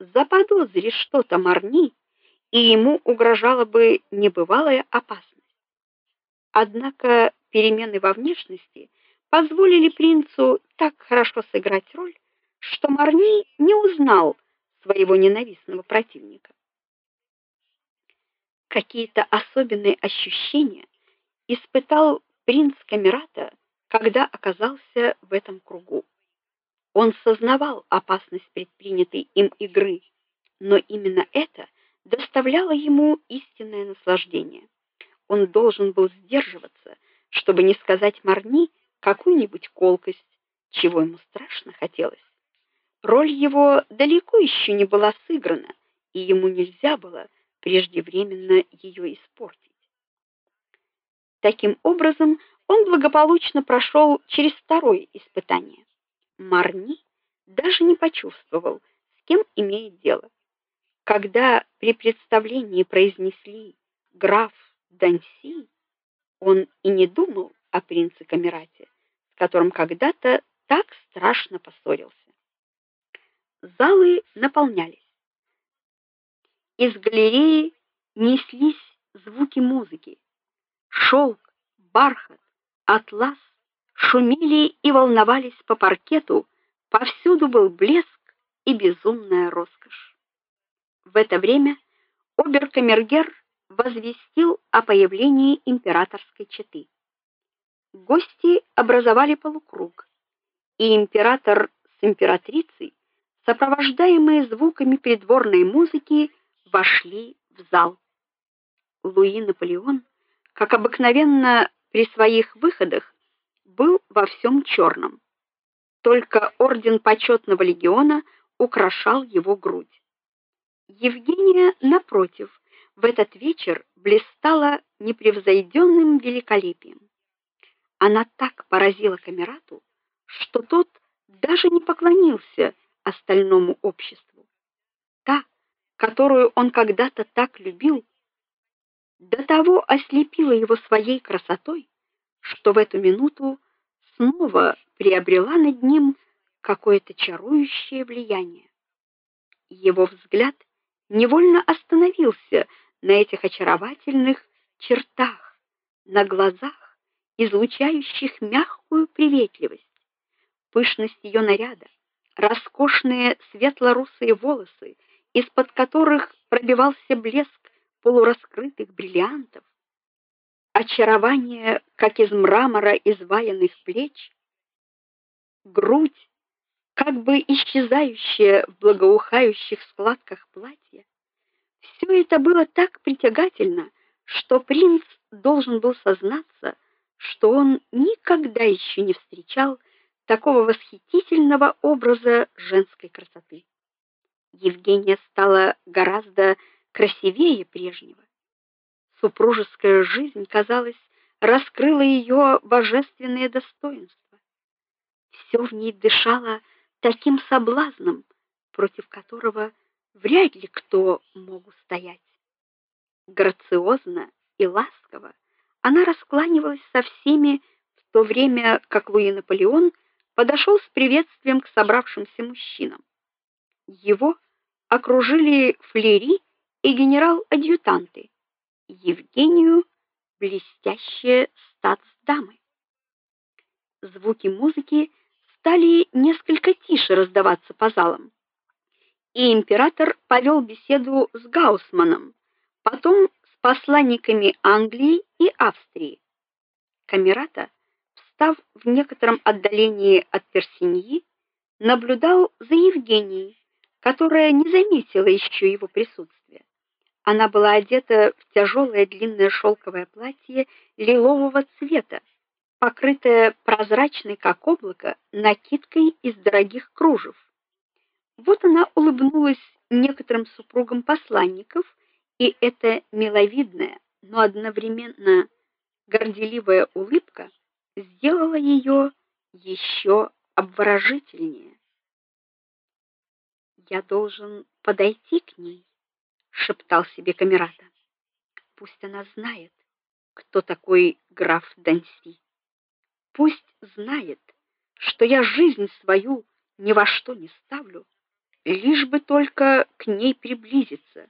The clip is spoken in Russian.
заподозрит что-то Марни, и ему угрожала бы небывалая опасность. Однако перемены во внешности позволили принцу так хорошо сыграть роль, что Марни не узнал своего ненавистного противника. Какие-то особенные ощущения испытал принц Камерата, когда оказался в этом кругу. Он сознавал опасность предпринятой им игры, но именно это доставляло ему истинное наслаждение. Он должен был сдерживаться, чтобы не сказать Марни какую-нибудь колкость, чего ему страшно хотелось. Роль его далеко еще не была сыграна, и ему нельзя было преждевременно ее испортить. Таким образом, он благополучно прошел через второе испытание. Марни даже не почувствовал, с кем имеет дело. Когда при представлении произнесли граф Данси, он и не думал о принце Камерате, с которым когда-то так страшно поссорился. Залы наполнялись. Из галереи неслись звуки музыки. Шелк, бархат, атлас шумели и волновались по паркету, повсюду был блеск и безумная роскошь. В это время обер-камергер возвестил о появлении императорской четы. Гости образовали полукруг, и император с императрицей, сопровождаемые звуками придворной музыки, вошли в зал. Луи Наполеон, как обыкновенно при своих выходах, был во всем черном. Только орден почетного легиона украшал его грудь. Евгения напротив, в этот вечер блистала непревзойденным великолепием. Она так поразила камерату, что тот даже не поклонился остальному обществу. Та, которую он когда-то так любил, до того ослепила его своей красотой, что в эту минуту снова приобрела над ним какое-то чарующее влияние. Его взгляд невольно остановился на этих очаровательных чертах, на глазах, излучающих мягкую приветливость, пышность ее наряда, роскошные светло-русые волосы, из-под которых пробивался блеск полураскрытых бриллиантов, очарование, как из мрамора изваянных плеч, грудь, как бы исчезающая в благоухающих складках платья. Все это было так притягательно, что принц должен был сознаться, что он никогда еще не встречал такого восхитительного образа женской красоты. Евгения стала гораздо красивее прежнего супружеская жизнь, казалось, раскрыла ее божественные достоинства. Все в ней дышало таким соблазном, против которого вряд ли кто мог устоять. Грациозно и ласково она раскланивалась со всеми, в то время как Луи Наполеон подошел с приветствием к собравшимся мужчинам. Его окружили флери и генерал-адъютанты. Евгению блестящие статс-дамы. Звуки музыки стали несколько тише раздаваться по залам. И император повел беседу с Гаусманом, потом с посланниками Англии и Австрии. Камерата, встав в некотором отдалении от Персиньи, наблюдал за Евгенией, которая не заметила еще его присутствия. Она была одета в тяжелое длинное шелковое платье лилового цвета, покрытое прозрачной как облако накидкой из дорогих кружев. Вот она улыбнулась некоторым супругам посланников, и эта миловидная, но одновременно горделивая улыбка сделала ее еще обворожительнее. Я должен подойти к ней шептал себе Камерата. Пусть она знает, кто такой граф Данси. Пусть знает, что я жизнь свою ни во что не ставлю лишь бы только к ней приблизиться.